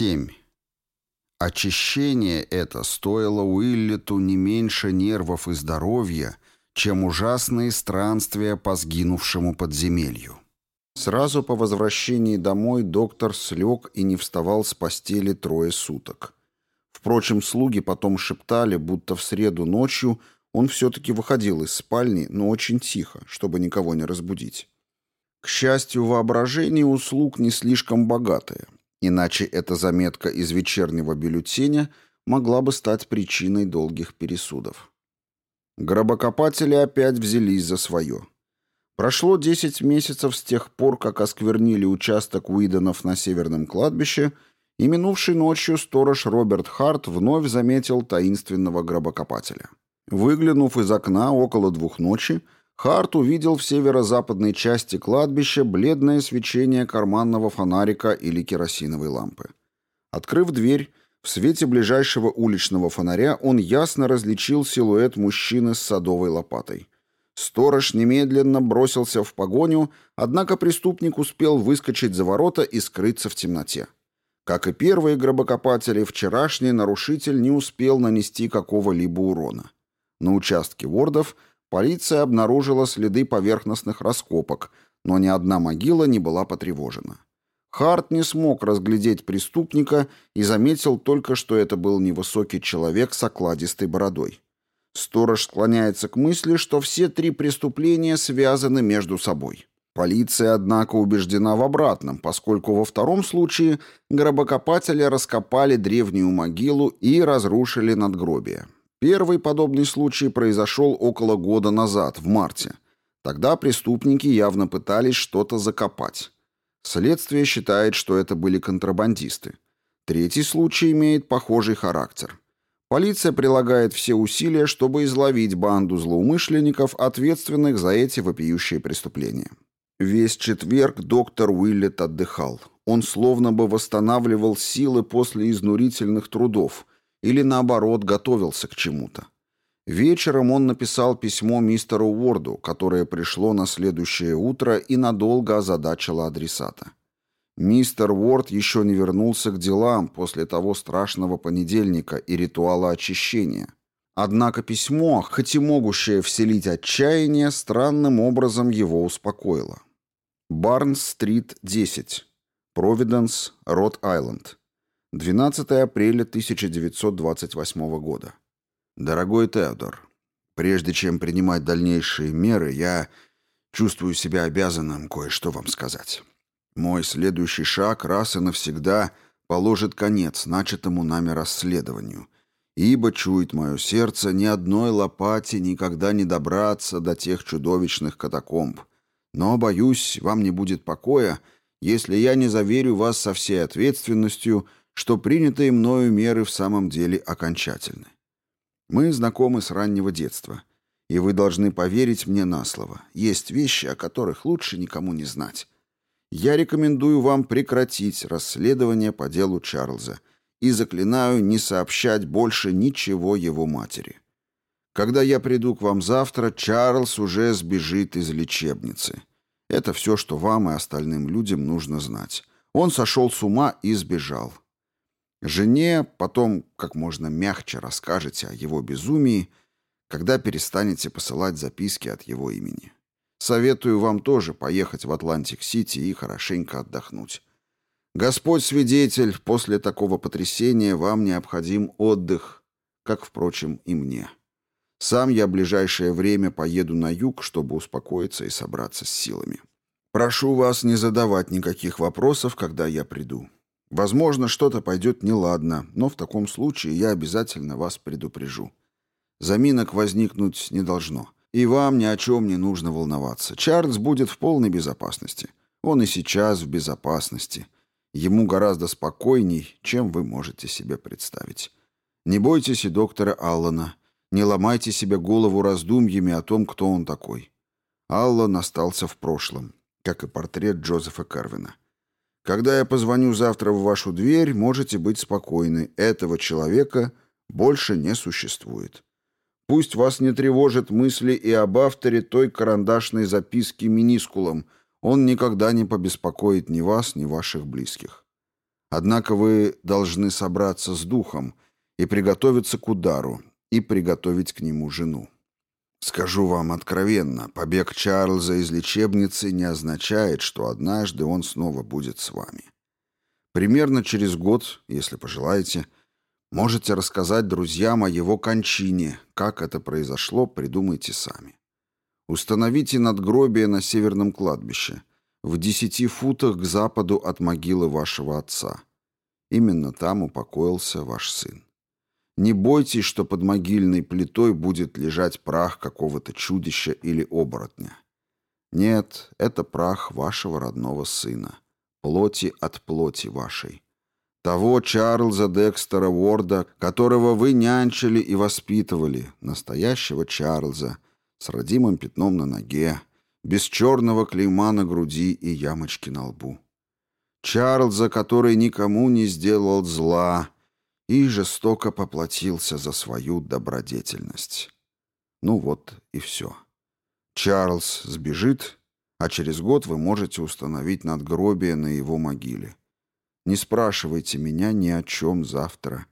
7. Очищение это стоило Уиллету не меньше нервов и здоровья, чем ужасные странствия по сгинувшему подземелью. Сразу по возвращении домой доктор слег и не вставал с постели трое суток. Впрочем, слуги потом шептали, будто в среду ночью он все-таки выходил из спальни, но очень тихо, чтобы никого не разбудить. К счастью, воображение у слуг не слишком богатое, иначе эта заметка из вечернего бюллетеня могла бы стать причиной долгих пересудов. Гробокопатели опять взялись за свое. Прошло 10 месяцев с тех пор, как осквернили участок Уидонов на северном кладбище, и минувшей ночью сторож Роберт Харт вновь заметил таинственного гробокопателя. Выглянув из окна около двух ночи, Харт увидел в северо-западной части кладбища бледное свечение карманного фонарика или керосиновой лампы. Открыв дверь, в свете ближайшего уличного фонаря он ясно различил силуэт мужчины с садовой лопатой. Сторож немедленно бросился в погоню, однако преступник успел выскочить за ворота и скрыться в темноте. Как и первые гробокопатели, вчерашний нарушитель не успел нанести какого-либо урона. На участке Вордов полиция обнаружила следы поверхностных раскопок, но ни одна могила не была потревожена. Харт не смог разглядеть преступника и заметил только, что это был невысокий человек с окладистой бородой. Сторож склоняется к мысли, что все три преступления связаны между собой. Полиция, однако, убеждена в обратном, поскольку во втором случае гробокопатели раскопали древнюю могилу и разрушили надгробие. Первый подобный случай произошел около года назад, в марте. Тогда преступники явно пытались что-то закопать. Следствие считает, что это были контрабандисты. Третий случай имеет похожий характер. Полиция прилагает все усилия, чтобы изловить банду злоумышленников, ответственных за эти вопиющие преступления. Весь четверг доктор Уиллет отдыхал. Он словно бы восстанавливал силы после изнурительных трудов или, наоборот, готовился к чему-то. Вечером он написал письмо мистеру Уорду, которое пришло на следующее утро и надолго озадачило адресата. Мистер Уорд еще не вернулся к делам после того страшного понедельника и ритуала очищения. Однако письмо, хоть и могущее вселить отчаяние, странным образом его успокоило. Барнс-стрит, 10. Провиденс, Рот-Айленд. 12 апреля 1928 года. Дорогой Теодор, прежде чем принимать дальнейшие меры, я чувствую себя обязанным кое-что вам сказать. Мой следующий шаг раз и навсегда положит конец начатому нами расследованию, ибо, чует мое сердце, ни одной лопате никогда не добраться до тех чудовищных катакомб. Но, боюсь, вам не будет покоя, если я не заверю вас со всей ответственностью, что принятые мною меры в самом деле окончательны. Мы знакомы с раннего детства, и вы должны поверить мне на слово. Есть вещи, о которых лучше никому не знать я рекомендую вам прекратить расследование по делу Чарльза и заклинаю не сообщать больше ничего его матери. Когда я приду к вам завтра, Чарльз уже сбежит из лечебницы. Это все, что вам и остальным людям нужно знать. Он сошел с ума и сбежал. Жене потом как можно мягче расскажете о его безумии, когда перестанете посылать записки от его имени. Советую вам тоже поехать в Атлантик-Сити и хорошенько отдохнуть. Господь свидетель, после такого потрясения вам необходим отдых, как, впрочем, и мне. Сам я ближайшее время поеду на юг, чтобы успокоиться и собраться с силами. Прошу вас не задавать никаких вопросов, когда я приду. Возможно, что-то пойдет неладно, но в таком случае я обязательно вас предупрежу. Заминок возникнуть не должно. И вам ни о чем не нужно волноваться. Чарльз будет в полной безопасности. Он и сейчас в безопасности. Ему гораздо спокойней, чем вы можете себе представить. Не бойтесь и доктора Аллана. Не ломайте себе голову раздумьями о том, кто он такой. Аллан остался в прошлом, как и портрет Джозефа Карвина. Когда я позвоню завтра в вашу дверь, можете быть спокойны. Этого человека больше не существует. Пусть вас не тревожат мысли и об авторе той карандашной записки минискулом. Он никогда не побеспокоит ни вас, ни ваших близких. Однако вы должны собраться с духом и приготовиться к удару, и приготовить к нему жену. Скажу вам откровенно, побег Чарльза из лечебницы не означает, что однажды он снова будет с вами. Примерно через год, если пожелаете, можете рассказать друзьям о его кончине. Как это произошло, придумайте сами. Установите надгробие на северном кладбище, в десяти футах к западу от могилы вашего отца. Именно там упокоился ваш сын. Не бойтесь, что под могильной плитой будет лежать прах какого-то чудища или оборотня. Нет, это прах вашего родного сына, плоти от плоти вашей. Того Чарльза Декстера Уорда, которого вы нянчили и воспитывали, настоящего Чарльза, с родимым пятном на ноге, без черного клейма на груди и ямочки на лбу. Чарльза, который никому не сделал зла, и жестоко поплатился за свою добродетельность. Ну вот и все. Чарльз сбежит, а через год вы можете установить надгробие на его могиле. Не спрашивайте меня ни о чем завтра.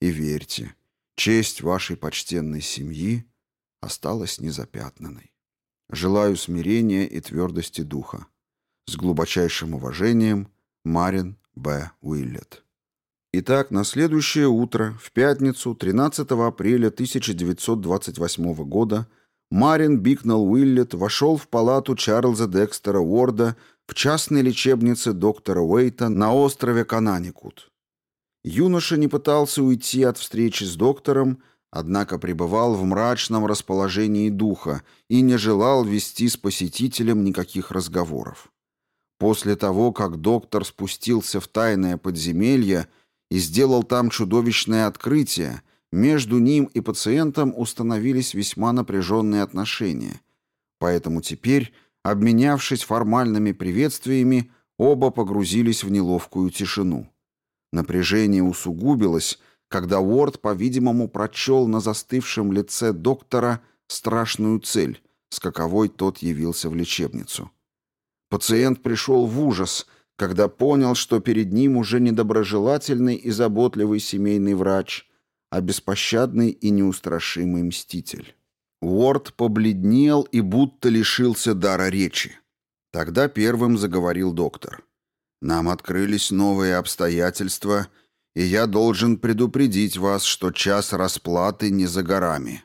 И верьте, честь вашей почтенной семьи осталась незапятнанной. Желаю смирения и твердости духа. С глубочайшим уважением, Марин Б. Уиллет. Итак, на следующее утро, в пятницу, 13 апреля 1928 года, Марин Бикнелл Уиллет вошел в палату Чарльза Декстера Уорда в частной лечебнице доктора Уэйта на острове Кананикут. Юноша не пытался уйти от встречи с доктором, однако пребывал в мрачном расположении духа и не желал вести с посетителем никаких разговоров. После того, как доктор спустился в тайное подземелье, и сделал там чудовищное открытие, между ним и пациентом установились весьма напряженные отношения. Поэтому теперь, обменявшись формальными приветствиями, оба погрузились в неловкую тишину. Напряжение усугубилось, когда Уорд, по-видимому, прочел на застывшем лице доктора страшную цель, с каковой тот явился в лечебницу. Пациент пришел в ужас – когда понял, что перед ним уже не доброжелательный и заботливый семейный врач, а беспощадный и неустрашимый мститель. Уорд побледнел и будто лишился дара речи. Тогда первым заговорил доктор. «Нам открылись новые обстоятельства, и я должен предупредить вас, что час расплаты не за горами».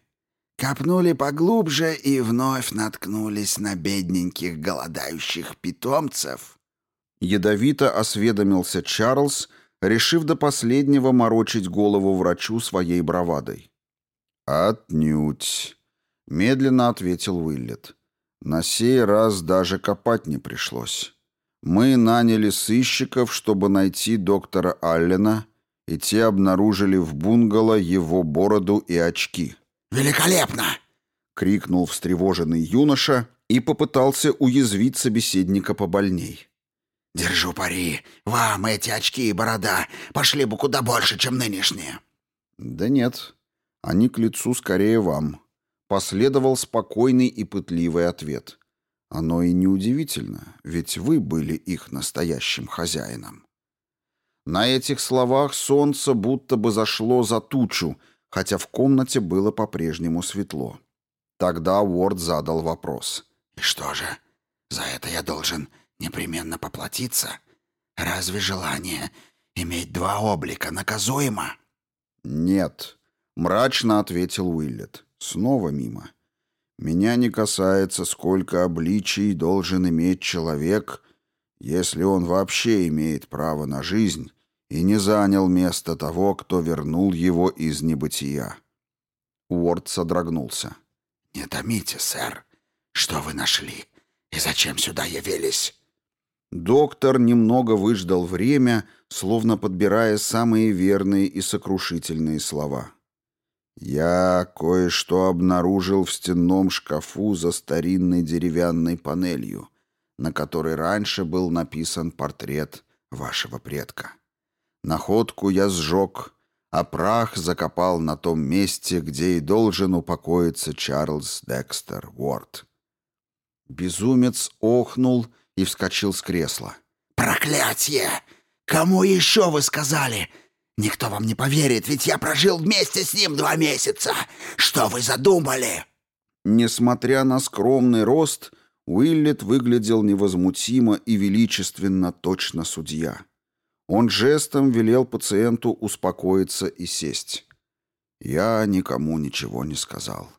Копнули поглубже и вновь наткнулись на бедненьких голодающих питомцев, Ядовито осведомился Чарльз, решив до последнего морочить голову врачу своей бравадой. «Отнюдь», — медленно ответил Уиллет. «На сей раз даже копать не пришлось. Мы наняли сыщиков, чтобы найти доктора Аллена, и те обнаружили в бунгало его бороду и очки». «Великолепно!» — крикнул встревоженный юноша и попытался уязвить собеседника побольней. «Держу пари. Вам эти очки и борода пошли бы куда больше, чем нынешние». «Да нет. Они к лицу скорее вам». Последовал спокойный и пытливый ответ. Оно и неудивительно, ведь вы были их настоящим хозяином. На этих словах солнце будто бы зашло за тучу, хотя в комнате было по-прежнему светло. Тогда Уорд задал вопрос. «И что же, за это я должен непременно поплатиться? Разве желание иметь два облика наказуемо?» «Нет», — мрачно ответил Уиллет. «Снова мимо. Меня не касается, сколько обличий должен иметь человек, если он вообще имеет право на жизнь и не занял место того, кто вернул его из небытия». Уорд содрогнулся. «Не томите, сэр. Что вы нашли? И зачем сюда явились?» Доктор немного выждал время, словно подбирая самые верные и сокрушительные слова. «Я кое-что обнаружил в стенном шкафу за старинной деревянной панелью, на которой раньше был написан портрет вашего предка. Находку я сжег, а прах закопал на том месте, где и должен упокоиться Чарльз Декстер Уорд». Безумец охнул и и вскочил с кресла. «Проклятие! Кому еще вы сказали? Никто вам не поверит, ведь я прожил вместе с ним два месяца. Что вы задумали?» Несмотря на скромный рост, Уиллет выглядел невозмутимо и величественно точно судья. Он жестом велел пациенту успокоиться и сесть. «Я никому ничего не сказал.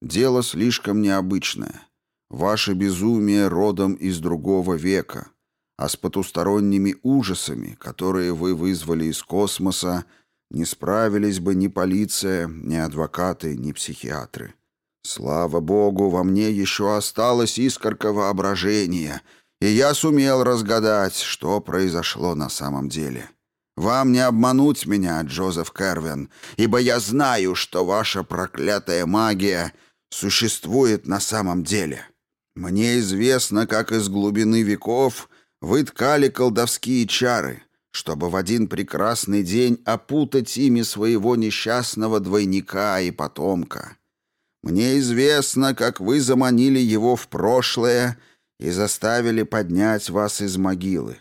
Дело слишком необычное. Ваше безумие родом из другого века, а с потусторонними ужасами, которые вы вызвали из космоса, не справились бы ни полиция, ни адвокаты, ни психиатры. Слава богу, во мне еще осталась искорка воображения, и я сумел разгадать, что произошло на самом деле. Вам не обмануть меня, Джозеф Кервин, ибо я знаю, что ваша проклятая магия существует на самом деле. Мне известно, как из глубины веков вы ткали колдовские чары, чтобы в один прекрасный день опутать ими своего несчастного двойника и потомка. Мне известно, как вы заманили его в прошлое и заставили поднять вас из могилы.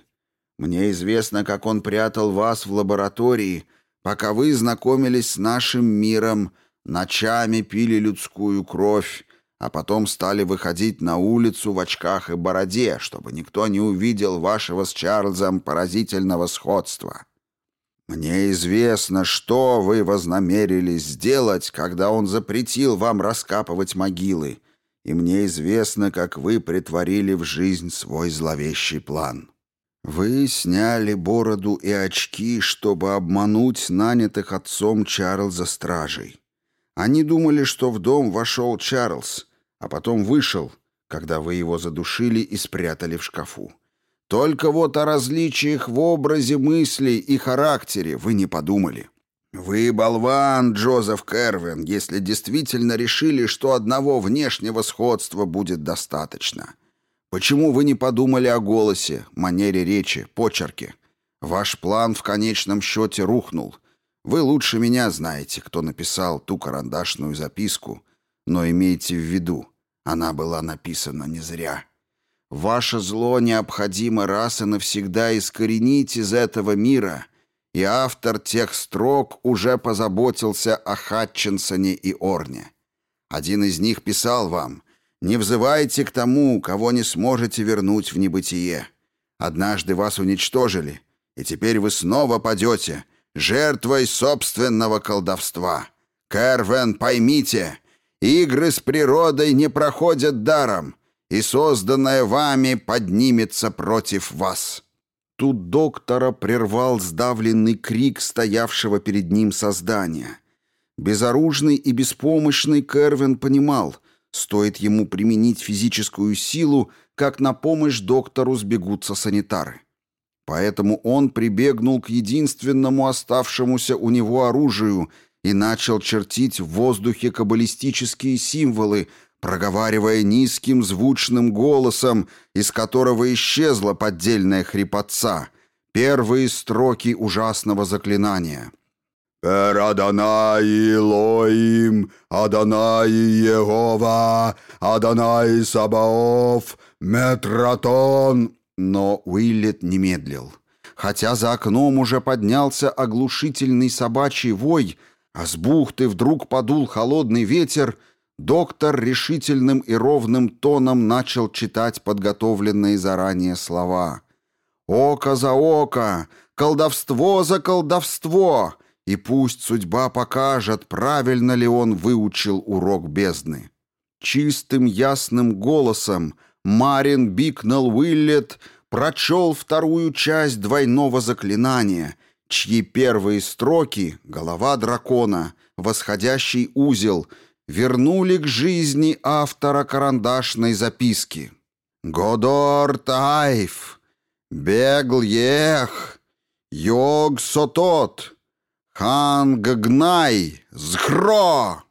Мне известно, как он прятал вас в лаборатории, пока вы знакомились с нашим миром, ночами пили людскую кровь, а потом стали выходить на улицу в очках и бороде, чтобы никто не увидел вашего с Чарльзом поразительного сходства. Мне известно, что вы вознамерились сделать, когда он запретил вам раскапывать могилы, и мне известно, как вы притворили в жизнь свой зловещий план. Вы сняли бороду и очки, чтобы обмануть нанятых отцом Чарльза стражей. Они думали, что в дом вошел Чарльз, а потом вышел, когда вы его задушили и спрятали в шкафу. Только вот о различиях в образе мыслей и характере вы не подумали. Вы болван, Джозеф Кервин, если действительно решили, что одного внешнего сходства будет достаточно. Почему вы не подумали о голосе, манере речи, почерке? Ваш план в конечном счете рухнул — вы лучше меня знаете, кто написал ту карандашную записку, но имейте в виду, она была написана не зря. Ваше зло необходимо раз и навсегда искоренить из этого мира, и автор тех строк уже позаботился о Хатчинсоне и Орне. Один из них писал вам «Не взывайте к тому, кого не сможете вернуть в небытие. Однажды вас уничтожили, и теперь вы снова падете» жертвой собственного колдовства. Кэрвен, поймите, игры с природой не проходят даром, и созданное вами поднимется против вас». Тут доктора прервал сдавленный крик стоявшего перед ним создания. Безоружный и беспомощный Кервин понимал, стоит ему применить физическую силу, как на помощь доктору сбегутся санитары. Поэтому он прибегнул к единственному оставшемуся у него оружию и начал чертить в воздухе каббалистические символы, проговаривая низким звучным голосом, из которого исчезла поддельная хрипотца, первые строки ужасного заклинания. «Пер Адонай Лоим, Адонай Егова, Адонай Сабаоф, Метратон...» Но Уиллет не медлил. Хотя за окном уже поднялся оглушительный собачий вой, а с бухты вдруг подул холодный ветер, доктор решительным и ровным тоном начал читать подготовленные заранее слова. «Око за око! Колдовство за колдовство!» И пусть судьба покажет, правильно ли он выучил урок бездны. Чистым ясным голосом Марин Бикнелл Уиллет прочел вторую часть двойного заклинания, чьи первые строки — голова дракона, восходящий узел — вернули к жизни автора карандашной записки. «Годор Тайф! Бегл Ех! Йог Сотот! Хан Гагнай! Зхро!»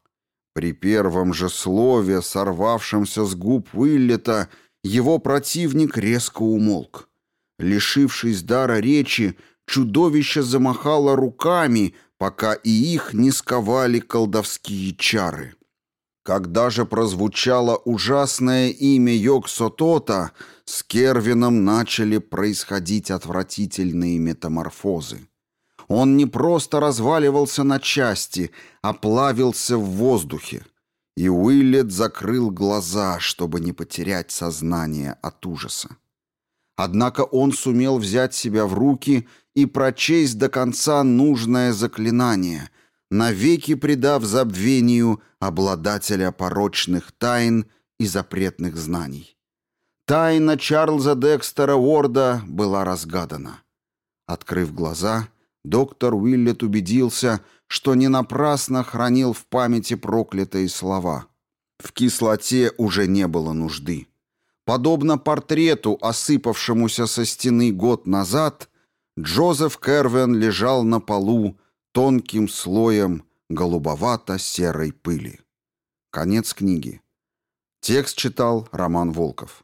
При первом же слове, сорвавшемся с губ Уиллета, — его противник резко умолк. Лишившись дара речи, чудовище замахало руками, пока и их не сковали колдовские чары. Когда же прозвучало ужасное имя Йог-Сотота, с Кервином начали происходить отвратительные метаморфозы. Он не просто разваливался на части, а плавился в воздухе. И Уиллет закрыл глаза, чтобы не потерять сознание от ужаса. Однако он сумел взять себя в руки и прочесть до конца нужное заклинание, навеки предав забвению обладателя порочных тайн и запретных знаний. Тайна Чарльза Декстера Уорда была разгадана. Открыв глаза, доктор Уиллет убедился, что не напрасно хранил в памяти проклятые слова. В кислоте уже не было нужды. Подобно портрету, осыпавшемуся со стены год назад, Джозеф Кервен лежал на полу тонким слоем голубовато-серой пыли. Конец книги. Текст читал Роман Волков.